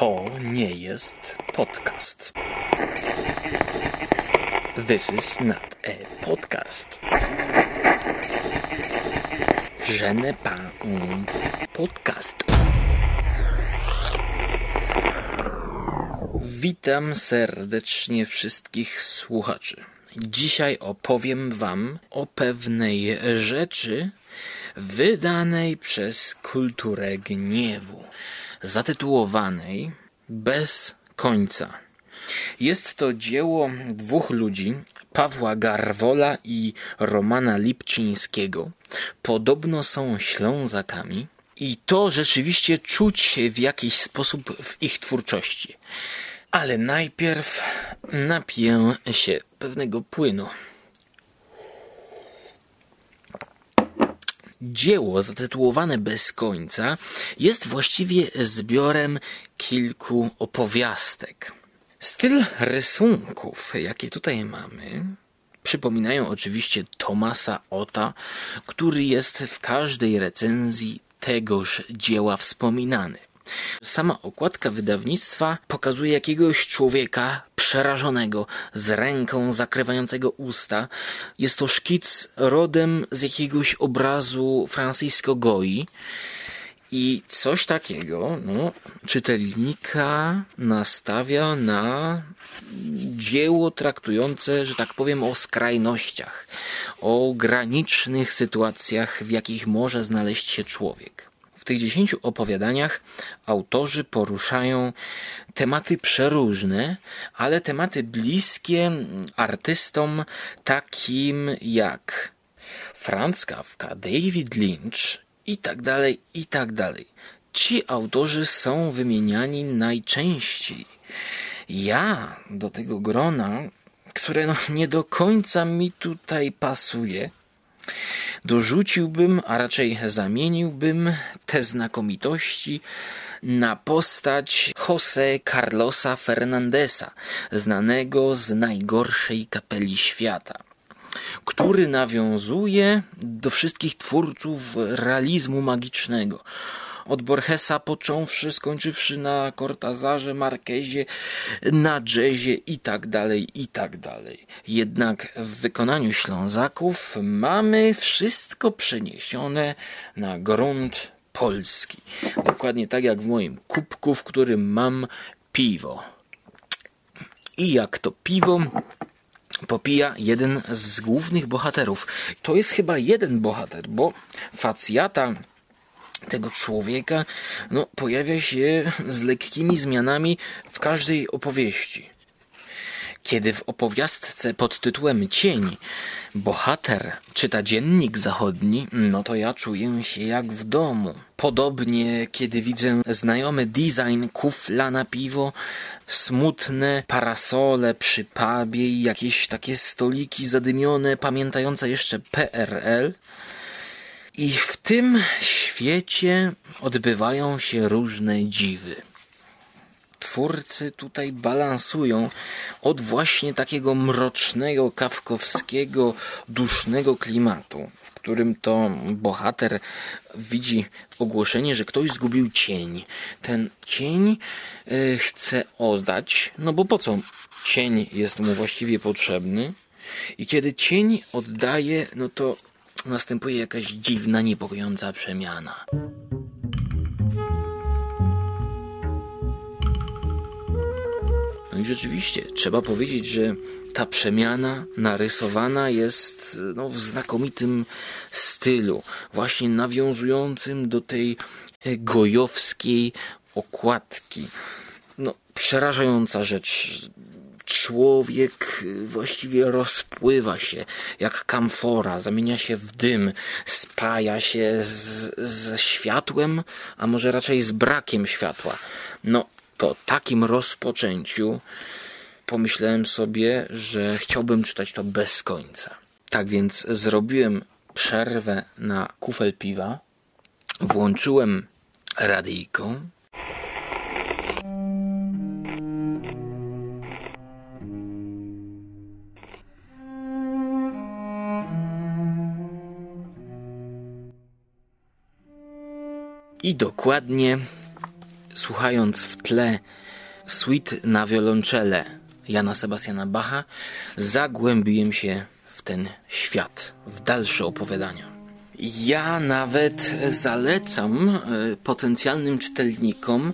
To nie jest podcast. This is not a podcast. Je n'ai pas un podcast. Witam serdecznie wszystkich słuchaczy. Dzisiaj opowiem Wam o pewnej rzeczy wydanej przez kulturę gniewu, zatytułowanej Bez końca. Jest to dzieło dwóch ludzi, Pawła Garwola i Romana Lipczyńskiego. Podobno są Ślązakami i to rzeczywiście czuć w jakiś sposób w ich twórczości. Ale najpierw napiję się pewnego płynu. Dzieło zatytułowane Bez końca jest właściwie zbiorem kilku opowiastek. Styl rysunków, jakie tutaj mamy, przypominają oczywiście Tomasa Ota, który jest w każdej recenzji tegoż dzieła wspominany. Sama okładka wydawnictwa pokazuje jakiegoś człowieka przerażonego, z ręką zakrywającego usta. Jest to szkic rodem z jakiegoś obrazu Francisco Goi. I coś takiego, no, czytelnika nastawia na dzieło traktujące, że tak powiem, o skrajnościach, o granicznych sytuacjach, w jakich może znaleźć się człowiek. Tych dziesięciu opowiadaniach autorzy poruszają tematy przeróżne, ale tematy bliskie artystom takim jak Franz Kafka, David Lynch i tak dalej, i tak dalej. Ci autorzy są wymieniani najczęściej. Ja do tego grona, które no nie do końca mi tutaj pasuje, dorzuciłbym, a raczej zamieniłbym te znakomitości na postać Jose Carlosa Fernandesa, znanego z najgorszej kapeli świata który nawiązuje do wszystkich twórców realizmu magicznego. Od Borgesa począwszy, skończywszy na Cortazarze, Marquezie, na jazzie i tak dalej, i tak dalej. Jednak w wykonaniu Ślązaków mamy wszystko przeniesione na grunt polski. Dokładnie tak jak w moim kubku, w którym mam piwo. I jak to piwo popija jeden z głównych bohaterów. To jest chyba jeden bohater, bo facjata tego człowieka no, pojawia się z lekkimi zmianami w każdej opowieści. Kiedy w opowiastce pod tytułem Cień bohater czyta dziennik zachodni, no to ja czuję się jak w domu. Podobnie, kiedy widzę znajomy design kufla na piwo, smutne parasole przy pubie i jakieś takie stoliki zadymione, pamiętające jeszcze PRL. I w tym świecie odbywają się różne dziwy twórcy tutaj balansują od właśnie takiego mrocznego, kawkowskiego, dusznego klimatu, w którym to bohater widzi ogłoszenie, że ktoś zgubił cień. Ten cień y, chce oddać, no bo po co cień jest mu właściwie potrzebny? I kiedy cień oddaje, no to następuje jakaś dziwna, niepokojąca przemiana. i rzeczywiście trzeba powiedzieć, że ta przemiana narysowana jest no, w znakomitym stylu, właśnie nawiązującym do tej gojowskiej okładki. No, przerażająca rzecz. Człowiek e, właściwie rozpływa się jak kamfora, zamienia się w dym, spaja się z, ze światłem, a może raczej z brakiem światła. No, po takim rozpoczęciu pomyślałem sobie, że chciałbym czytać to bez końca. Tak więc zrobiłem przerwę na kufel piwa, włączyłem radyjką. I dokładnie słuchając w tle suite na wiolonczele Jana Sebastiana Bacha, zagłębiłem się w ten świat, w dalsze opowiadania. Ja nawet zalecam e, potencjalnym czytelnikom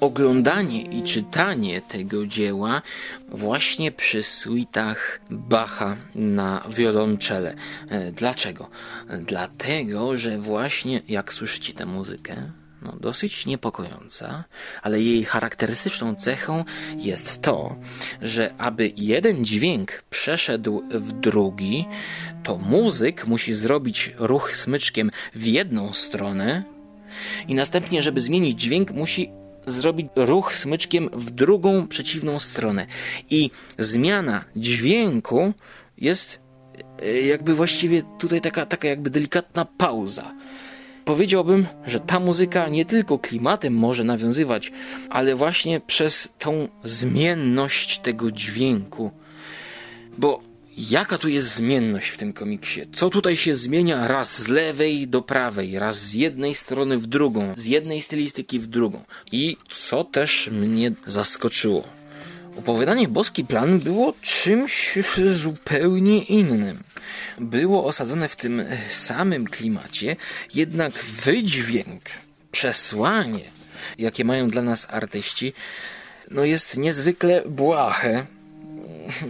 oglądanie i czytanie tego dzieła właśnie przy suitach Bacha na wiolonczele. Dlaczego? Dlatego, że właśnie jak słyszycie tę muzykę, no, dosyć niepokojąca, ale jej charakterystyczną cechą jest to, że aby jeden dźwięk przeszedł w drugi, to muzyk musi zrobić ruch smyczkiem w jedną stronę i następnie, żeby zmienić dźwięk, musi zrobić ruch smyczkiem w drugą przeciwną stronę. I zmiana dźwięku jest e, jakby właściwie tutaj taka, taka jakby delikatna pauza Powiedziałbym, że ta muzyka nie tylko klimatem może nawiązywać, ale właśnie przez tą zmienność tego dźwięku. Bo jaka tu jest zmienność w tym komiksie? Co tutaj się zmienia raz z lewej do prawej, raz z jednej strony w drugą, z jednej stylistyki w drugą? I co też mnie zaskoczyło? Opowiadanie Boski Plan było czymś zupełnie innym. Było osadzone w tym samym klimacie, jednak wydźwięk, przesłanie, jakie mają dla nas artyści, no jest niezwykle błahe,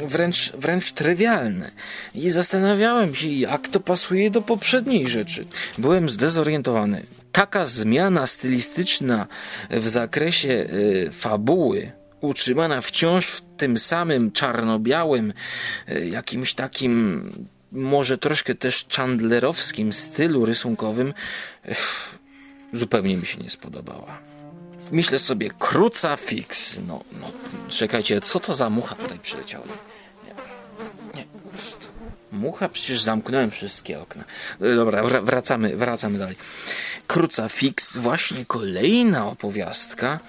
wręcz, wręcz trywialne. I zastanawiałem się, jak to pasuje do poprzedniej rzeczy. Byłem zdezorientowany. Taka zmiana stylistyczna w zakresie y, fabuły, utrzymana wciąż w tym samym czarno-białym, e, jakimś takim może troszkę też chandlerowskim stylu rysunkowym, zupełnie mi się nie spodobała. Myślę sobie, kruca fix. No, no, czekajcie, co to za mucha tutaj przyleciała? Nie, nie. Mucha, przecież zamknąłem wszystkie okna. E, dobra, wracamy, wracamy dalej. Kruca fix, właśnie kolejna opowiastka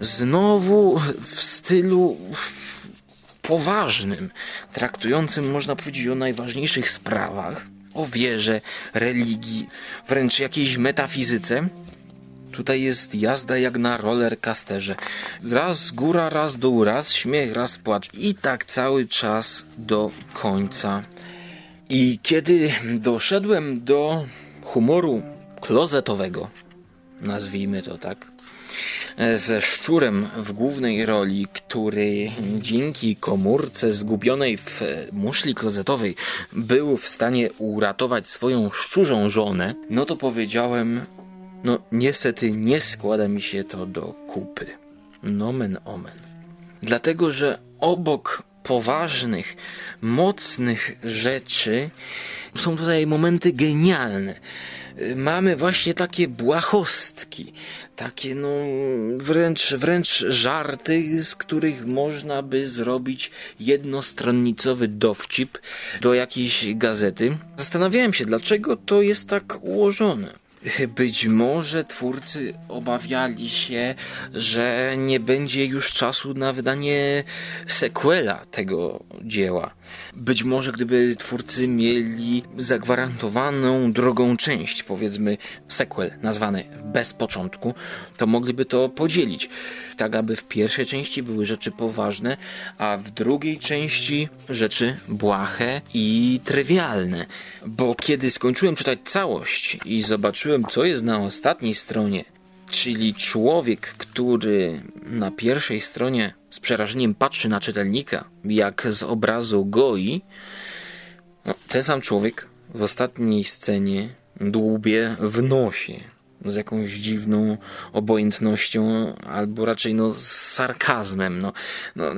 znowu w stylu poważnym, traktującym, można powiedzieć, o najważniejszych sprawach, o wierze, religii, wręcz jakiejś metafizyce. Tutaj jest jazda jak na rollercasterze. Raz góra, raz dół, raz śmiech, raz płacz. I tak cały czas do końca. I kiedy doszedłem do humoru klozetowego, nazwijmy to tak, ze szczurem w głównej roli, który dzięki komórce zgubionej w muszli klozetowej był w stanie uratować swoją szczurzą żonę, no to powiedziałem, no niestety nie składa mi się to do kupy. Nomen omen. Dlatego, że obok poważnych, mocnych rzeczy są tutaj momenty genialne mamy właśnie takie błahostki, takie no wręcz, wręcz żarty, z których można by zrobić jednostronnicowy dowcip do jakiejś gazety. Zastanawiałem się, dlaczego to jest tak ułożone. Być może twórcy obawiali się, że nie będzie już czasu na wydanie sequela tego dzieła. Być może gdyby twórcy mieli zagwarantowaną drugą część, powiedzmy sequel nazwany bez początku, to mogliby to podzielić. Tak aby w pierwszej części były rzeczy poważne, a w drugiej części rzeczy błahe i trywialne. Bo kiedy skończyłem czytać całość i zobaczyłem co jest na ostatniej stronie, czyli człowiek, który na pierwszej stronie z przerażeniem patrzy na czytelnika, jak z obrazu goi, no, ten sam człowiek w ostatniej scenie dłubie w nosie z jakąś dziwną obojętnością, albo raczej no, z sarkazmem. No, no,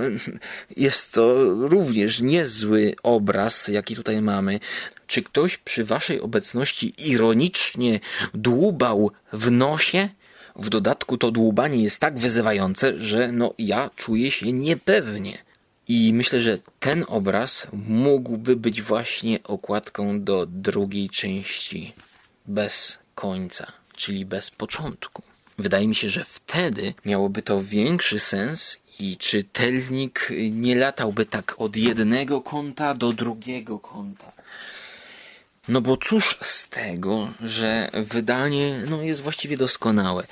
jest to również niezły obraz, jaki tutaj mamy. Czy ktoś przy waszej obecności ironicznie dłubał w nosie? W dodatku to dłubanie jest tak wyzywające, że no ja czuję się niepewnie. I myślę, że ten obraz mógłby być właśnie okładką do drugiej części bez końca, czyli bez początku. Wydaje mi się, że wtedy miałoby to większy sens i czytelnik nie latałby tak od jednego kąta do drugiego kąta. No bo cóż z tego, że wydanie no, jest właściwie doskonałe.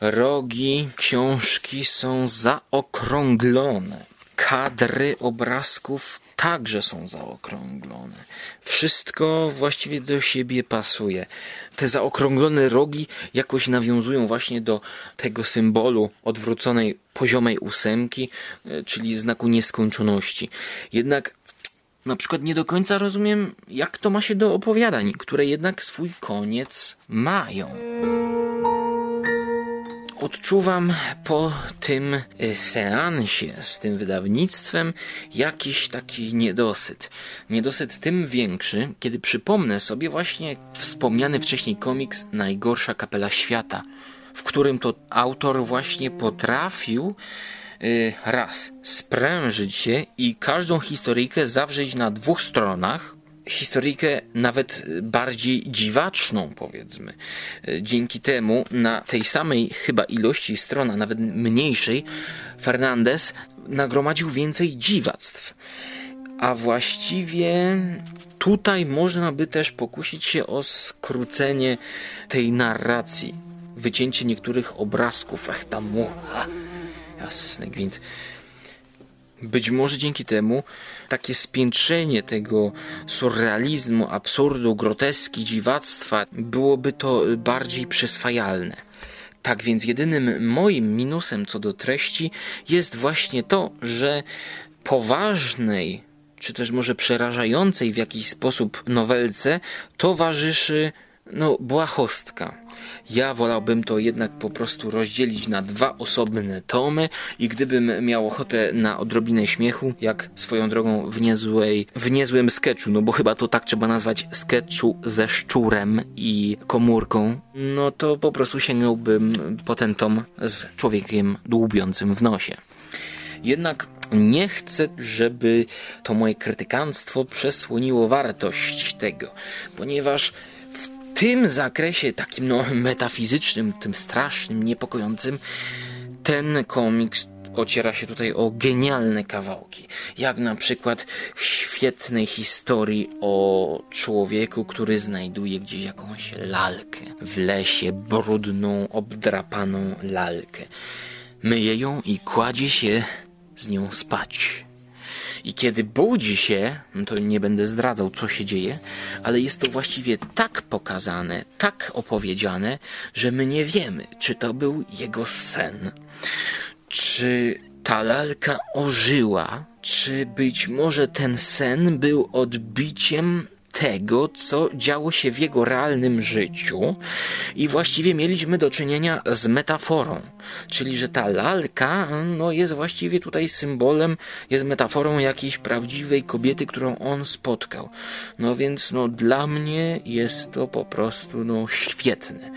Rogi książki są zaokrąglone. Kadry obrazków także są zaokrąglone. Wszystko właściwie do siebie pasuje. Te zaokrąglone rogi jakoś nawiązują właśnie do tego symbolu odwróconej poziomej ósemki, e, czyli znaku nieskończoności. Jednak na przykład nie do końca rozumiem, jak to ma się do opowiadań, które jednak swój koniec mają. Odczuwam po tym seansie z tym wydawnictwem jakiś taki niedosyt. Niedosyt tym większy, kiedy przypomnę sobie właśnie wspomniany wcześniej komiks Najgorsza kapela świata, w którym to autor właśnie potrafił Y, raz sprężyć się i każdą historyjkę zawrzeć na dwóch stronach, historyjkę nawet bardziej dziwaczną, powiedzmy. Dzięki temu na tej samej chyba ilości stron, a nawet mniejszej, Fernandez nagromadził więcej dziwactw. A właściwie tutaj można by też pokusić się o skrócenie tej narracji, wycięcie niektórych obrazków. Ach, ta mucha Jasny gwint. Być może dzięki temu takie spiętrzenie tego surrealizmu, absurdu, groteski, dziwactwa byłoby to bardziej przyswajalne. Tak więc jedynym moim minusem co do treści jest właśnie to, że poważnej, czy też może przerażającej w jakiś sposób nowelce towarzyszy no, błahostka. Ja wolałbym to jednak po prostu rozdzielić na dwa osobne tomy i gdybym miał ochotę na odrobinę śmiechu, jak swoją drogą w niezłej, w niezłym sketchu, no bo chyba to tak trzeba nazwać sketchu ze szczurem i komórką, no to po prostu sięgnąłbym po ten tom z człowiekiem dłubiącym w nosie. Jednak nie chcę, żeby to moje krytykanstwo przesłoniło wartość tego, ponieważ tym zakresie takim no, metafizycznym, tym strasznym, niepokojącym, ten komiks ociera się tutaj o genialne kawałki. Jak na przykład w świetnej historii o człowieku, który znajduje gdzieś jakąś lalkę. W lesie brudną, obdrapaną lalkę. Myje ją i kładzie się z nią spać. I kiedy budzi się, no to nie będę zdradzał, co się dzieje, ale jest to właściwie tak pokazane, tak opowiedziane, że my nie wiemy, czy to był jego sen. Czy ta lalka ożyła, czy być może ten sen był odbiciem tego, co działo się w jego realnym życiu i właściwie mieliśmy do czynienia z metaforą, czyli że ta lalka no, jest właściwie tutaj symbolem, jest metaforą jakiejś prawdziwej kobiety, którą on spotkał. No więc no, dla mnie jest to po prostu no, świetne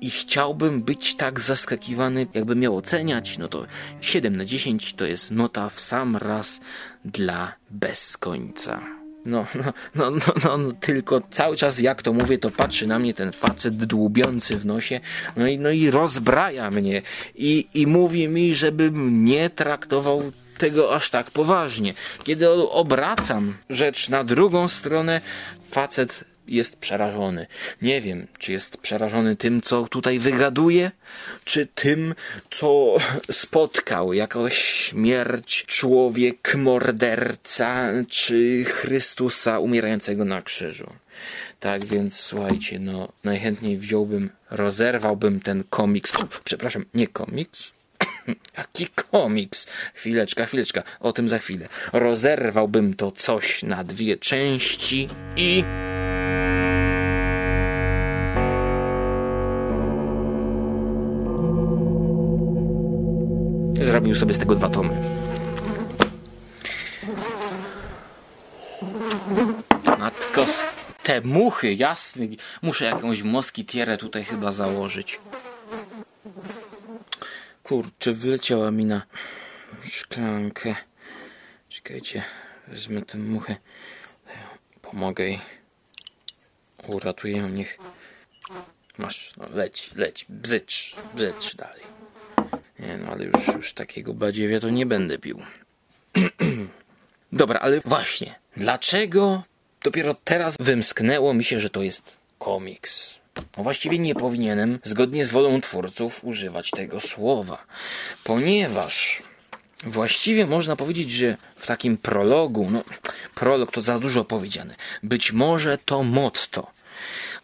i chciałbym być tak zaskakiwany, jakby miał oceniać, no to 7 na 10 to jest nota w sam raz dla bez końca. No, no, no, no, no, tylko cały czas jak to mówię, to patrzy na mnie ten facet dłubiący w nosie, no i, no i rozbraja mnie i, i mówi mi, żebym nie traktował tego aż tak poważnie. Kiedy obracam rzecz na drugą stronę, facet jest przerażony. Nie wiem, czy jest przerażony tym, co tutaj wygaduje, czy tym, co spotkał, jakoś śmierć, człowiek, morderca, czy Chrystusa umierającego na krzyżu. Tak więc słuchajcie, no najchętniej wziąłbym, rozerwałbym ten komiks. O, przepraszam, nie komiks, Jaki komiks? Chwileczka, chwileczka, o tym za chwilę. Rozerwałbym to coś na dwie części i... Zrobił sobie z tego dwa tomy. Matko, te muchy, jasny. Muszę jakąś moskitierę tutaj chyba założyć. Kurczę, wyleciała mi na szklankę. Czekajcie, wezmę tę muchę. Pomogę jej. Uratuję ją, niech... Masz, no leć, leć, bzycz, bzycz dalej. No, ale już, już takiego badziewia to nie będę pił. Dobra, ale właśnie, dlaczego dopiero teraz wymsknęło mi się, że to jest komiks. No właściwie nie powinienem, zgodnie z wolą twórców, używać tego słowa, ponieważ właściwie można powiedzieć, że w takim prologu, no prolog to za dużo powiedziane, być może to motto,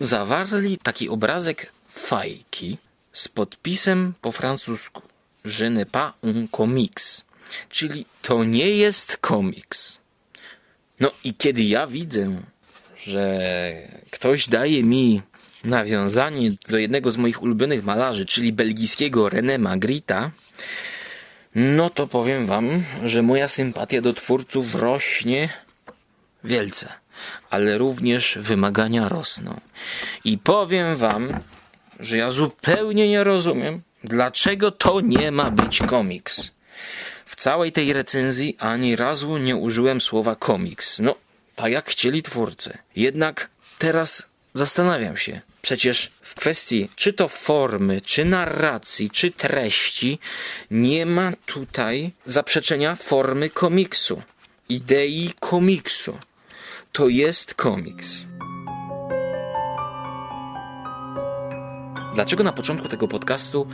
zawarli taki obrazek fajki z podpisem po francusku Je ne pas un comics, czyli to nie jest komiks. No i kiedy ja widzę, że ktoś daje mi nawiązanie do jednego z moich ulubionych malarzy, czyli belgijskiego René Magritte, no to powiem wam, że moja sympatia do twórców rośnie wielce, ale również wymagania rosną. I powiem wam, że ja zupełnie nie rozumiem, dlaczego to nie ma być komiks. W całej tej recenzji ani razu nie użyłem słowa komiks. No, tak jak chcieli twórcy. Jednak teraz zastanawiam się. Przecież w kwestii czy to formy, czy narracji, czy treści nie ma tutaj zaprzeczenia formy komiksu, idei komiksu. To jest komiks. Dlaczego na początku tego podcastu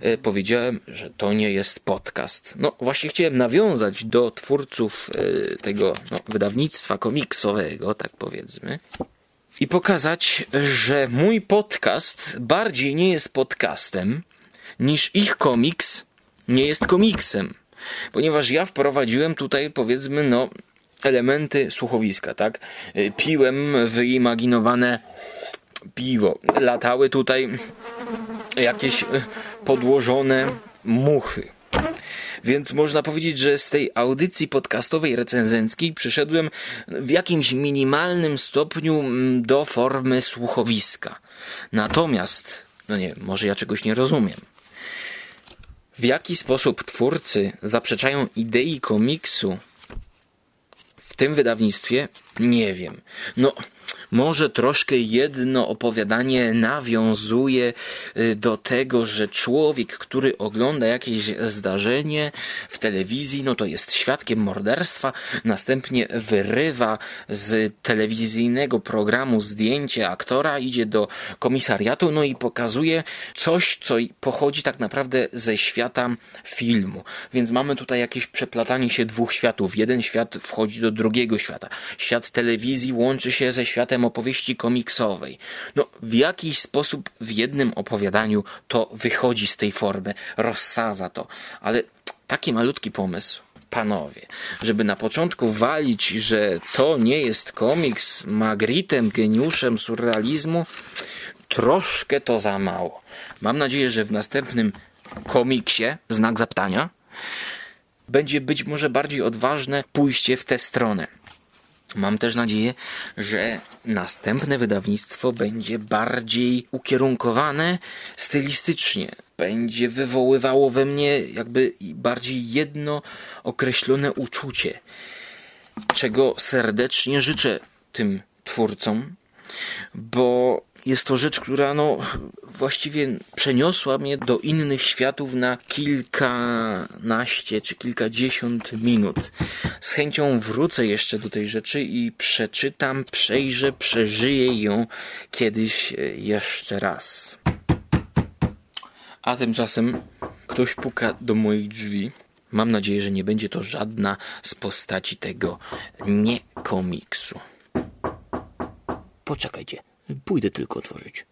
e, powiedziałem, że to nie jest podcast? No właśnie chciałem nawiązać do twórców e, tego no, wydawnictwa komiksowego, tak powiedzmy, i pokazać, że mój podcast bardziej nie jest podcastem, niż ich komiks nie jest komiksem. Ponieważ ja wprowadziłem tutaj, powiedzmy, no, elementy słuchowiska, tak? E, piłem wyimaginowane piwo. Latały tutaj jakieś e, podłożone muchy. Więc można powiedzieć, że z tej audycji podcastowej recenzenckiej przyszedłem w jakimś minimalnym stopniu do formy słuchowiska. Natomiast, no nie, może ja czegoś nie rozumiem. W jaki sposób twórcy zaprzeczają idei komiksu w tym wydawnictwie? Nie wiem. No, może troszkę jedno opowiadanie nawiązuje y, do tego, że człowiek, który ogląda jakieś zdarzenie w telewizji, no to jest świadkiem morderstwa, następnie wyrywa z telewizyjnego programu zdjęcie aktora, idzie do komisariatu, no i pokazuje coś, co pochodzi tak naprawdę ze świata filmu. Więc mamy tutaj jakieś przeplatanie się dwóch światów. Jeden świat wchodzi do drugiego świata. Świat telewizji łączy się ze światem opowieści komiksowej. No, w jakiś sposób w jednym opowiadaniu to wychodzi z tej formy, rozsadza to, ale taki malutki pomysł, panowie, żeby na początku walić, że to nie jest komiks Magritem, geniuszem surrealizmu, troszkę to za mało. Mam nadzieję, że w następnym komiksie, znak zapytania, będzie być może bardziej odważne pójście w tę stronę. Mam też nadzieję, że następne wydawnictwo będzie bardziej ukierunkowane stylistycznie. Będzie wywoływało we mnie jakby bardziej jedno określone uczucie, czego serdecznie życzę tym twórcom, bo jest to rzecz, która no, właściwie przeniosła mnie do innych światów na kilkanaście czy kilkadziesiąt minut. Z chęcią wrócę jeszcze do tej rzeczy i przeczytam, przejrzę, przeżyję ją kiedyś e, jeszcze raz. A tymczasem ktoś puka do moich drzwi. Mam nadzieję, że nie będzie to żadna z postaci tego nie komiksu. Poczekajcie. Pójdę tylko otworzyć.